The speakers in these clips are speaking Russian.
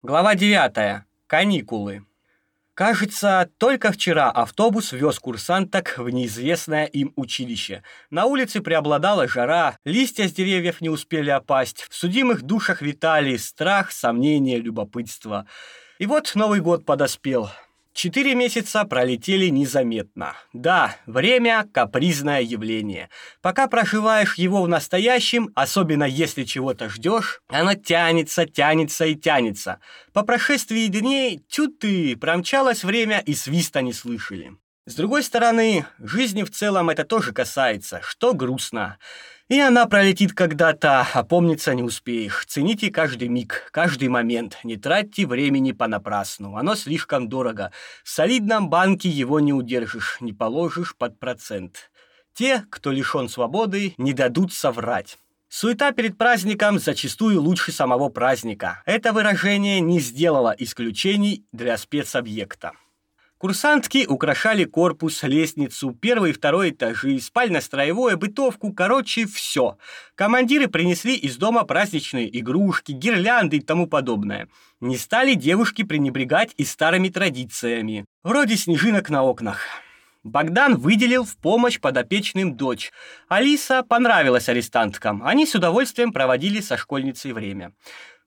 Глава 9. Каникулы. Кажется, только вчера автобус вез курсанток в неизвестное им училище. На улице преобладала жара, листья с деревьев не успели опасть, в судимых душах витали страх, сомнение, любопытство. И вот Новый год подоспел. Четыре месяца пролетели незаметно. Да, время – капризное явление. Пока проживаешь его в настоящем, особенно если чего-то ждешь, оно тянется, тянется и тянется. По прошествии дней, тю ты, промчалось время и свиста не слышали. С другой стороны, жизни в целом это тоже касается, что грустно. И она пролетит когда-то, а помниться не успеешь. Цените каждый миг, каждый момент. Не тратьте времени понапрасну. Оно слишком дорого. В солидном банке его не удержишь, не положишь под процент. Те, кто лишён свободы, не дадут соврать. Суета перед праздником зачастую лучше самого праздника. Это выражение не сделало исключений для спецобъекта. Курсантки украшали корпус, лестницу, первый и второй этажи, спально-строевое, бытовку, короче, все. Командиры принесли из дома праздничные игрушки, гирлянды и тому подобное. Не стали девушки пренебрегать и старыми традициями, вроде снежинок на окнах. Богдан выделил в помощь подопечным дочь. Алиса понравилась арестанткам. Они с удовольствием проводили со школьницей время.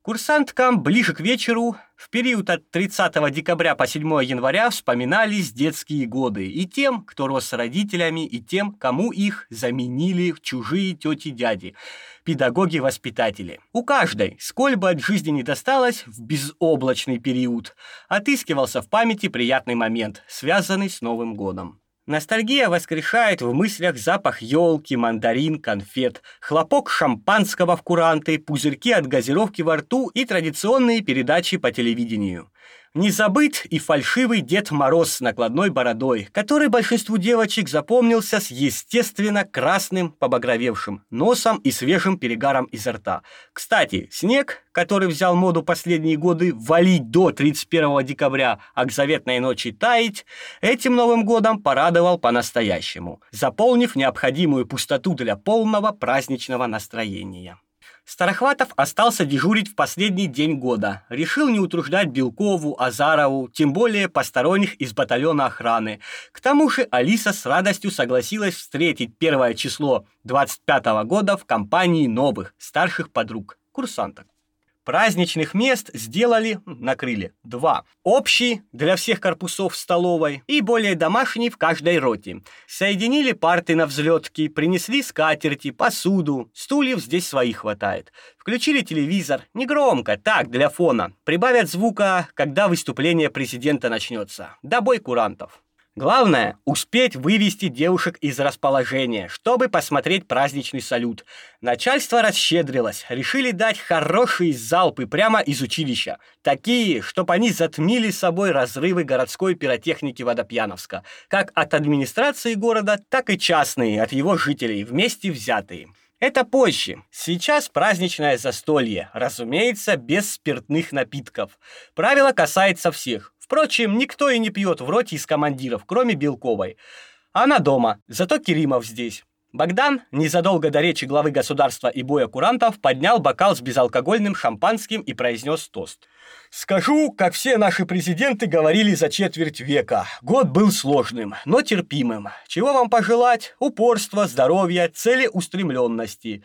Курсанткам ближе к вечеру, в период от 30 декабря по 7 января, вспоминались детские годы и тем, кто рос с родителями, и тем, кому их заменили чужие тети-дяди, педагоги-воспитатели. У каждой, сколь бы от жизни не досталось, в безоблачный период, отыскивался в памяти приятный момент, связанный с Новым годом. Ностальгия воскрешает в мыслях запах елки, мандарин, конфет, хлопок шампанского в куранты, пузырьки от газировки во рту и традиционные передачи по телевидению. Не забыт и фальшивый Дед Мороз с накладной бородой, который большинству девочек запомнился с естественно красным побагровевшим носом и свежим перегаром изо рта. Кстати, снег, который взял моду последние годы валить до 31 декабря, а к заветной ночи таять, этим Новым годом порадовал по-настоящему, заполнив необходимую пустоту для полного праздничного настроения. Старохватов остался дежурить в последний день года. Решил не утруждать Белкову, Азарову, тем более посторонних из батальона охраны. К тому же Алиса с радостью согласилась встретить первое число 25 -го года в компании новых, старших подруг, курсанток. Праздничных мест сделали, накрыли, два. Общий для всех корпусов столовой и более домашний в каждой роте. Соединили парты на взлетке, принесли скатерти, посуду, стульев здесь своих хватает. Включили телевизор, негромко, так, для фона. Прибавят звука, когда выступление президента начнется. До бой курантов. Главное – успеть вывести девушек из расположения, чтобы посмотреть праздничный салют. Начальство расщедрилось, решили дать хорошие залпы прямо из училища. Такие, чтобы они затмили собой разрывы городской пиротехники Водопьяновска. Как от администрации города, так и частные, от его жителей, вместе взятые. Это позже. Сейчас праздничное застолье, разумеется, без спиртных напитков. Правило касается всех. Впрочем, никто и не пьет в роте из командиров, кроме Белковой. Она дома, зато Керимов здесь. Богдан, незадолго до речи главы государства и боя курантов, поднял бокал с безалкогольным шампанским и произнес тост. «Скажу, как все наши президенты говорили за четверть века. Год был сложным, но терпимым. Чего вам пожелать? Упорства, здоровья, целеустремленности.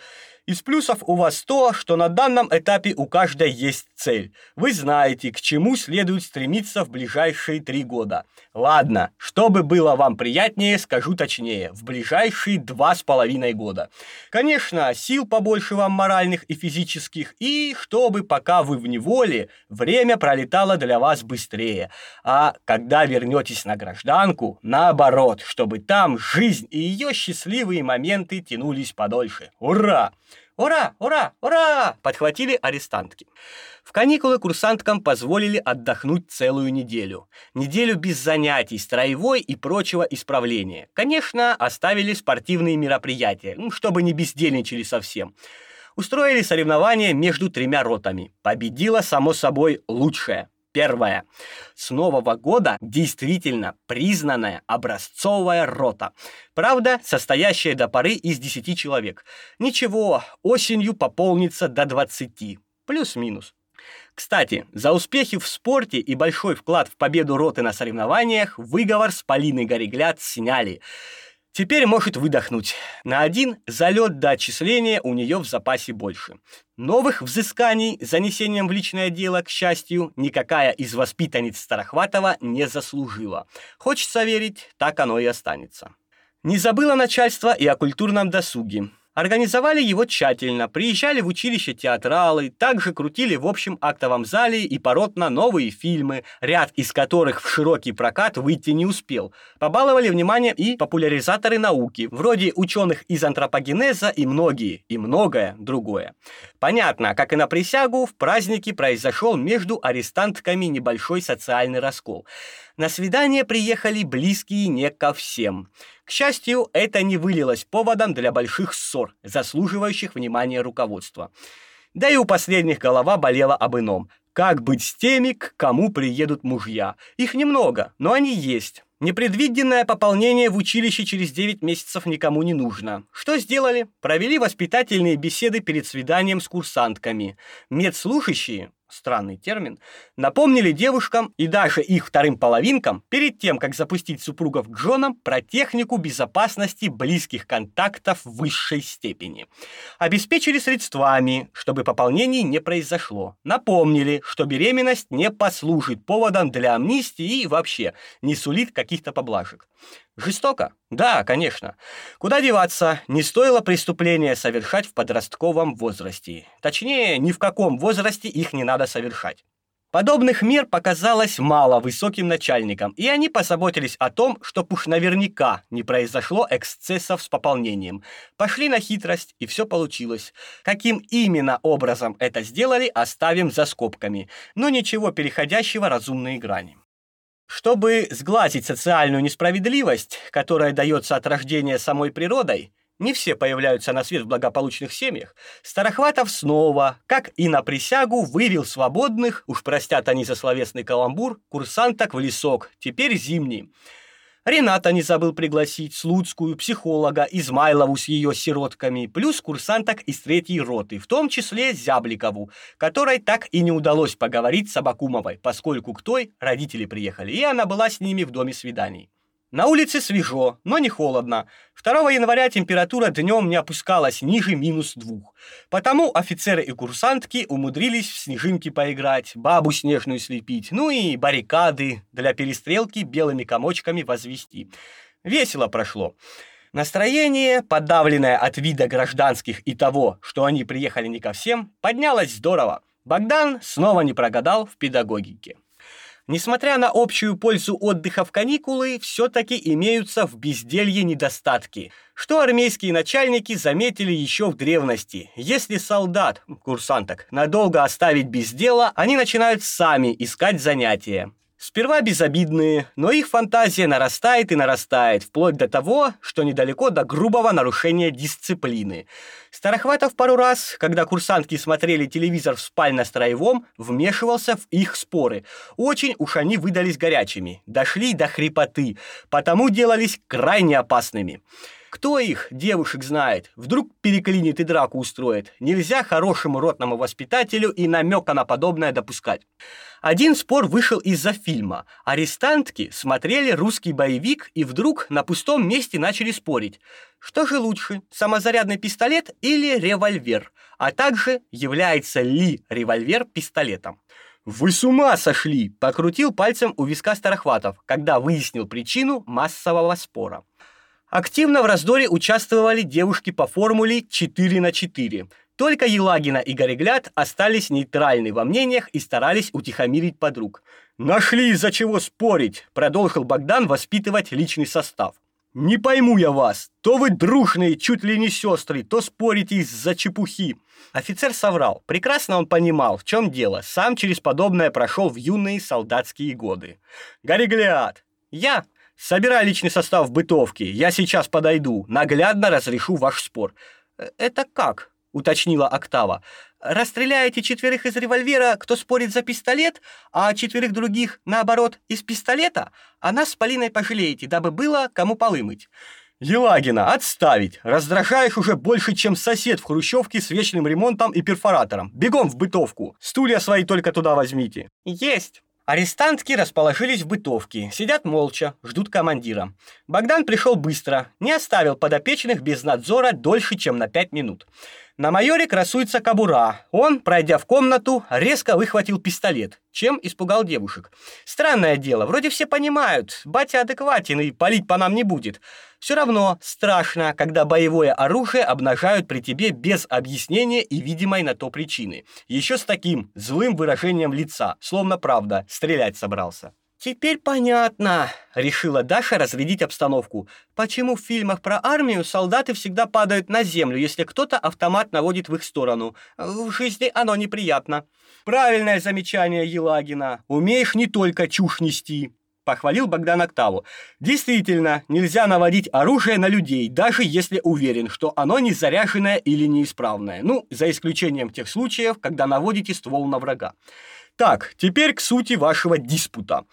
Из плюсов у вас то, что на данном этапе у каждой есть цель. Вы знаете, к чему следует стремиться в ближайшие три года. Ладно, чтобы было вам приятнее, скажу точнее, в ближайшие два с половиной года. Конечно, сил побольше вам моральных и физических, и чтобы пока вы в неволе, время пролетало для вас быстрее. А когда вернетесь на гражданку, наоборот, чтобы там жизнь и ее счастливые моменты тянулись подольше. Ура! «Ура! Ура! Ура!» подхватили арестантки. В каникулы курсанткам позволили отдохнуть целую неделю. Неделю без занятий, строевой и прочего исправления. Конечно, оставили спортивные мероприятия, ну, чтобы не бездельничали совсем. Устроили соревнования между тремя ротами. Победила, само собой, лучшая. Первое. С нового года действительно признанная образцовая рота. Правда, состоящая до поры из 10 человек. Ничего, осенью пополнится до 20. Плюс-минус. Кстати, за успехи в спорте и большой вклад в победу роты на соревнованиях выговор с Полиной Горегляд сняли. Теперь может выдохнуть. На один залет до отчисления у нее в запасе больше. Новых взысканий занесением в личное дело, к счастью, никакая из воспитанниц Старохватова не заслужила. Хочется верить, так оно и останется. Не забыло начальство и о культурном досуге. Организовали его тщательно, приезжали в училище театралы, также крутили в общем актовом зале и поротно новые фильмы, ряд из которых в широкий прокат выйти не успел. Побаловали внимание и популяризаторы науки, вроде ученых из антропогенеза и многие, и многое другое. Понятно, как и на присягу, в празднике произошел между арестантками небольшой социальный раскол. На свидание приехали близкие не ко всем. К счастью, это не вылилось поводом для больших ссор, заслуживающих внимания руководства. Да и у последних голова болела об ином. Как быть с теми, к кому приедут мужья? Их немного, но они есть. Непредвиденное пополнение в училище через 9 месяцев никому не нужно. Что сделали? Провели воспитательные беседы перед свиданием с курсантками. Медслушающие, странный термин, напомнили девушкам и даже их вторым половинкам перед тем, как запустить супругов к женам, про технику безопасности близких контактов высшей степени. Обеспечили средствами, чтобы пополнений не произошло. Напомнили, что беременность не послужит поводом для амнистии и вообще не сулит каких-то поблажек. Жестоко? Да, конечно. Куда деваться, не стоило преступления совершать в подростковом возрасте. Точнее, ни в каком возрасте их не надо совершать. Подобных мер показалось мало высоким начальникам, и они позаботились о том, чтоб уж наверняка не произошло эксцессов с пополнением. Пошли на хитрость, и все получилось. Каким именно образом это сделали, оставим за скобками, но ничего переходящего разумные грани. Чтобы сглазить социальную несправедливость, которая дается от рождения самой природой, не все появляются на свет в благополучных семьях, Старохватов снова, как и на присягу, вывел свободных, уж простят они за словесный каламбур, курсанток в лесок, теперь зимний. Рената не забыл пригласить, Слуцкую, психолога, Измайлову с ее сиротками, плюс курсанток из третьей роты, в том числе Зябликову, которой так и не удалось поговорить с Абакумовой, поскольку к той родители приехали, и она была с ними в доме свиданий. На улице свежо, но не холодно. 2 января температура днем не опускалась ниже минус двух. Потому офицеры и курсантки умудрились в снежинки поиграть, бабу снежную слепить, ну и баррикады для перестрелки белыми комочками возвести. Весело прошло. Настроение, подавленное от вида гражданских и того, что они приехали не ко всем, поднялось здорово. Богдан снова не прогадал в педагогике. Несмотря на общую пользу отдыха в каникулы, все-таки имеются в безделье недостатки, что армейские начальники заметили еще в древности. Если солдат, курсанток, надолго оставить без дела, они начинают сами искать занятия. Сперва безобидные, но их фантазия нарастает и нарастает, вплоть до того, что недалеко до грубого нарушения дисциплины. Старохватов пару раз, когда курсантки смотрели телевизор в спально-строевом, вмешивался в их споры. Очень уж они выдались горячими, дошли до хрипоты, потому делались крайне опасными. Кто их, девушек, знает? Вдруг переклинит и драку устроит. Нельзя хорошему ротному воспитателю и намека на подобное допускать. Один спор вышел из-за фильма. Арестантки смотрели русский боевик и вдруг на пустом месте начали спорить. Что же лучше, самозарядный пистолет или револьвер? А также, является ли револьвер пистолетом? «Вы с ума сошли!» – покрутил пальцем у виска Старохватов, когда выяснил причину массового спора. Активно в раздоре участвовали девушки по формуле 4 на 4. Только Елагина и Горегляд остались нейтральны во мнениях и старались утихомирить подруг. «Нашли из-за чего спорить», — продолжил Богдан воспитывать личный состав. «Не пойму я вас. То вы дружные, чуть ли не сестры, то спорите из-за чепухи». Офицер соврал. Прекрасно он понимал, в чем дело. Сам через подобное прошел в юные солдатские годы. «Горегляд!» «Я!» Собирай личный состав в бытовке, я сейчас подойду, наглядно разрешу ваш спор». «Э, «Это как?» — уточнила Октава. «Расстреляете четверых из револьвера, кто спорит за пистолет, а четверых других, наоборот, из пистолета, а нас с Полиной пожалеете, дабы было кому полы мыть». Елагина, отставить! Раздражаешь уже больше, чем сосед в хрущевке с вечным ремонтом и перфоратором. Бегом в бытовку. Стулья свои только туда возьмите. Есть. Арестантки расположились в бытовке, сидят молча, ждут командира. Богдан пришел быстро, не оставил подопечных без надзора дольше, чем на пять минут. На майоре красуется кобура. Он, пройдя в комнату, резко выхватил пистолет, чем испугал девушек. Странное дело, вроде все понимают, батя адекватен и палить по нам не будет. Все равно страшно, когда боевое оружие обнажают при тебе без объяснения и видимой на то причины. Еще с таким злым выражением лица, словно правда, стрелять собрался. «Теперь понятно», — решила Даша разрядить обстановку. «Почему в фильмах про армию солдаты всегда падают на землю, если кто-то автомат наводит в их сторону? В жизни оно неприятно». «Правильное замечание Елагина. Умеешь не только чушь нести», — похвалил Богдан Октаву. «Действительно, нельзя наводить оружие на людей, даже если уверен, что оно не заряженное или неисправное. Ну, за исключением тех случаев, когда наводите ствол на врага». Так, теперь к сути вашего диспута.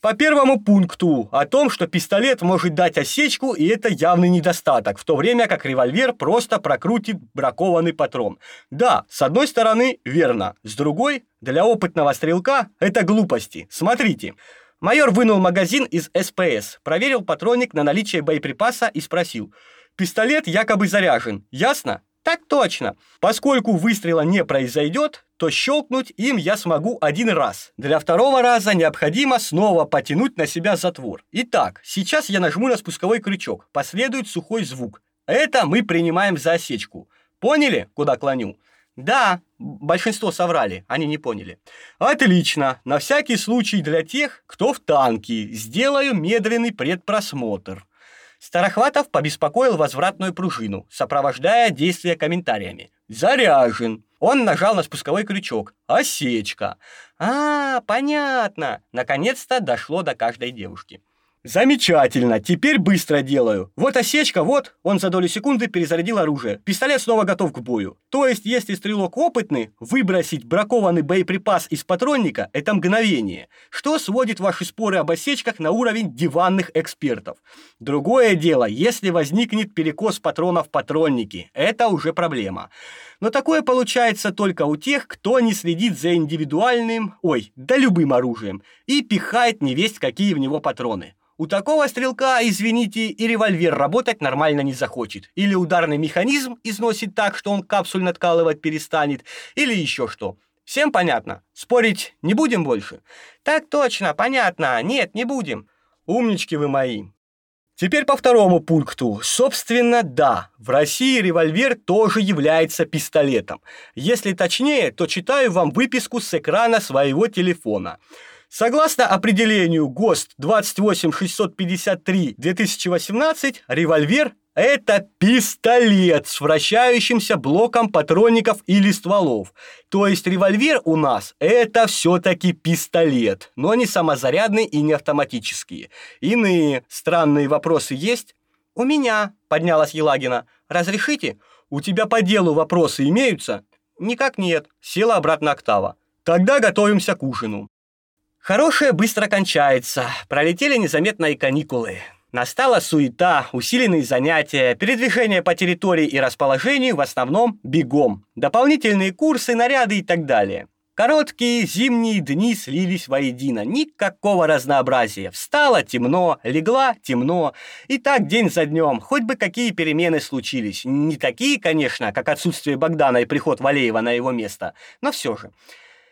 По первому пункту о том, что пистолет может дать осечку, и это явный недостаток, в то время как револьвер просто прокрутит бракованный патрон. Да, с одной стороны, верно. С другой, для опытного стрелка это глупости. Смотрите. Майор вынул магазин из СПС, проверил патронник на наличие боеприпаса и спросил. Пистолет якобы заряжен. Ясно? Так точно. Поскольку выстрела не произойдет, то щелкнуть им я смогу один раз. Для второго раза необходимо снова потянуть на себя затвор. Итак, сейчас я нажму на спусковой крючок. Последует сухой звук. Это мы принимаем за осечку. Поняли, куда клоню? Да, большинство соврали, они не поняли. Отлично. На всякий случай для тех, кто в танке, сделаю медленный предпросмотр. Старохватов побеспокоил возвратную пружину, сопровождая действия комментариями. «Заряжен!» Он нажал на спусковой крючок. «Осечка!» «А, понятно!» Наконец-то дошло до каждой девушки. Замечательно, теперь быстро делаю. Вот осечка, вот. Он за долю секунды перезарядил оружие. Пистолет снова готов к бою. То есть, если стрелок опытный, выбросить бракованный боеприпас из патронника – это мгновение, что сводит ваши споры об осечках на уровень диванных экспертов. Другое дело, если возникнет перекос патронов в патроннике, это уже проблема. Но такое получается только у тех, кто не следит за индивидуальным, ой, да любым оружием, и пихает невесть какие в него патроны. У такого стрелка, извините, и револьвер работать нормально не захочет. Или ударный механизм износит так, что он капсуль надкалывать перестанет, или еще что. Всем понятно? Спорить не будем больше? Так точно, понятно. Нет, не будем. Умнички вы мои. Теперь по второму пункту. Собственно, да, в России револьвер тоже является пистолетом. Если точнее, то читаю вам выписку с экрана своего телефона. Согласно определению ГОСТ 28653-2018, револьвер – это пистолет с вращающимся блоком патронников или стволов. То есть револьвер у нас – это все-таки пистолет, но не самозарядный и не автоматический. Иные странные вопросы есть? «У меня», – поднялась Елагина. «Разрешите? У тебя по делу вопросы имеются?» «Никак нет», – села обратно Октава. «Тогда готовимся к ужину». Хорошее быстро кончается. Пролетели незаметно и каникулы. Настала суета, усиленные занятия, передвижение по территории и расположению в основном бегом, дополнительные курсы, наряды и так далее. Короткие зимние дни слились воедино, никакого разнообразия. Встала темно, легла темно, и так день за днем, хоть бы какие перемены случились. Не такие, конечно, как отсутствие Богдана и приход Валеева на его место, но все же.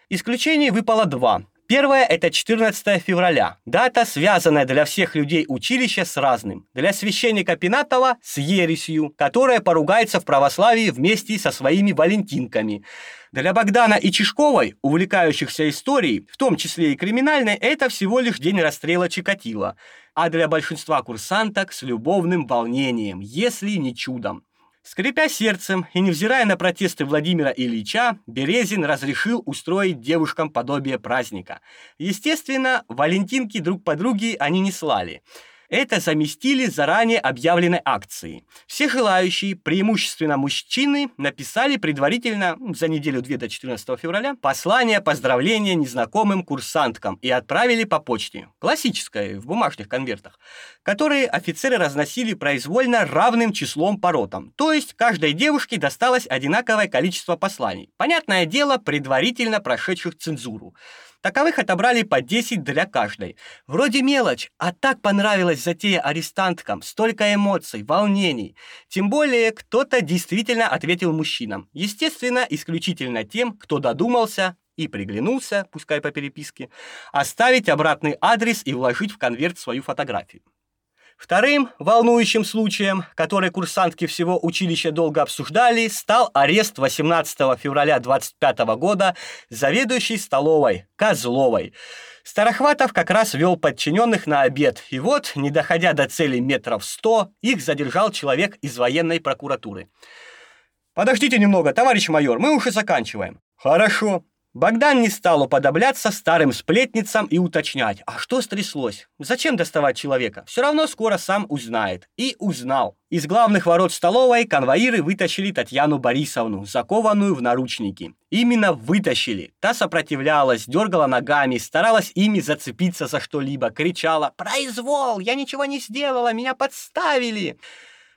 Исключений выпало два. Первое – это 14 февраля. Дата, связанная для всех людей училища с разным. Для священника Пинатова – с ересью, которая поругается в православии вместе со своими валентинками. Для Богдана и Чешковой, увлекающихся историей, в том числе и криминальной, это всего лишь день расстрела Чикатило. А для большинства курсанток с любовным волнением, если не чудом. Скрипя сердцем и невзирая на протесты Владимира Ильича, Березин разрешил устроить девушкам подобие праздника. Естественно, валентинки друг подруги они не слали. Это заместили заранее объявленной акции. Все желающие, преимущественно мужчины, написали предварительно за неделю-две до 14 февраля послание поздравления незнакомым курсанткам и отправили по почте, классическое, в бумажных конвертах, которые офицеры разносили произвольно равным числом по ротам, то есть каждой девушке досталось одинаковое количество посланий. Понятное дело, предварительно прошедших цензуру. Таковых отобрали по 10 для каждой. Вроде мелочь, а так понравилась затея арестанткам, столько эмоций, волнений. Тем более, кто-то действительно ответил мужчинам. Естественно, исключительно тем, кто додумался и приглянулся, пускай по переписке, оставить обратный адрес и вложить в конверт свою фотографию. Вторым волнующим случаем, который курсантки всего училища долго обсуждали, стал арест 18 февраля 25 года заведующей столовой Козловой. Старохватов как раз вел подчиненных на обед, и вот, не доходя до цели метров сто, их задержал человек из военной прокуратуры. «Подождите немного, товарищ майор, мы уже заканчиваем». «Хорошо», Богдан не стал уподобляться старым сплетницам и уточнять, а что стряслось? Зачем доставать человека? Все равно скоро сам узнает. И узнал. Из главных ворот столовой конвоиры вытащили Татьяну Борисовну, закованную в наручники. Именно вытащили. Та сопротивлялась, дергала ногами, старалась ими зацепиться за что-либо, кричала «Произвол! Я ничего не сделала! Меня подставили!»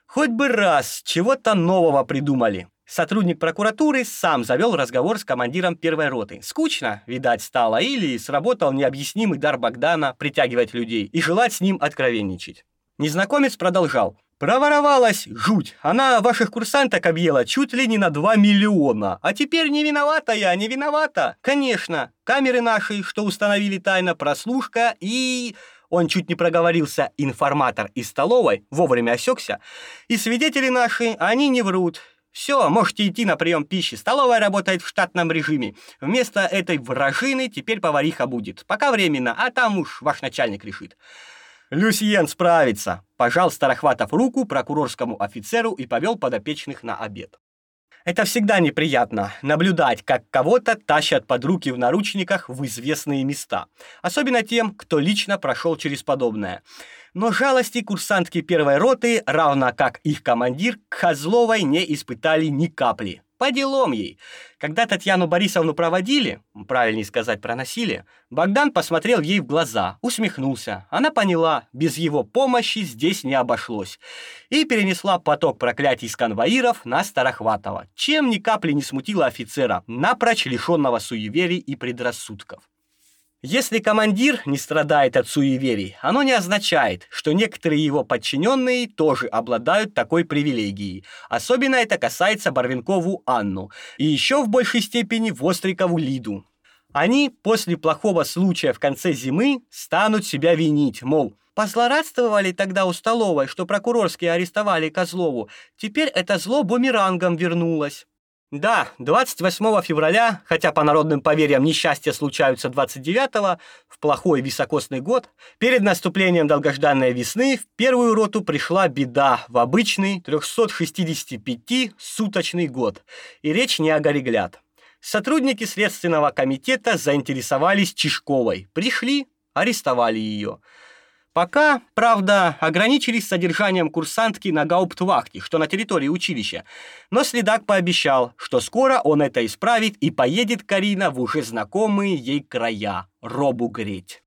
Хоть бы раз чего-то нового придумали. Сотрудник прокуратуры сам завел разговор с командиром первой роты. Скучно, видать, стало, или сработал необъяснимый дар Богдана притягивать людей и желать с ним откровенничать. Незнакомец продолжал. Проворовалась жуть. Она ваших курсанток объела чуть ли не на 2 миллиона. А теперь не виновата я, не виновата. Конечно, камеры наши, что установили тайно прослушка и... Он чуть не проговорился, информатор из столовой, вовремя осекся. И свидетели наши, они не врут. Все, можете идти на прием пищи. Столовая работает в штатном режиме. Вместо этой вражины теперь повариха будет. Пока временно, а там уж ваш начальник решит. Люсьен справится. Пожал Старохватов руку прокурорскому офицеру и повел подопечных на обед. Это всегда неприятно наблюдать, как кого-то тащат под руки в наручниках в известные места, особенно тем, кто лично прошел через подобное но жалости курсантки первой роты, равно как их командир, к Козловой не испытали ни капли. По делам ей. Когда Татьяну Борисовну проводили, правильнее сказать, проносили, Богдан посмотрел ей в глаза, усмехнулся. Она поняла, без его помощи здесь не обошлось. И перенесла поток проклятий с конвоиров на Старохватова, чем ни капли не смутила офицера, напрочь лишенного суеверий и предрассудков. Если командир не страдает от суеверий, оно не означает, что некоторые его подчиненные тоже обладают такой привилегией. Особенно это касается Барвинкову Анну и еще в большей степени Вострикову Лиду. Они после плохого случая в конце зимы станут себя винить, мол, позлорадствовали тогда у столовой, что прокурорские арестовали Козлову, теперь это зло бумерангом вернулось. Да, 28 февраля, хотя по народным поверьям несчастья случаются 29-го, в плохой високосный год, перед наступлением долгожданной весны в первую роту пришла беда в обычный 365-суточный год. И речь не о гореглят. Сотрудники Следственного комитета заинтересовались Чешковой. Пришли, арестовали ее. Пока, правда, ограничились содержанием курсантки на гауптвахте, что на территории училища. Но следак пообещал, что скоро он это исправит и поедет Карина в уже знакомые ей края – робу греть.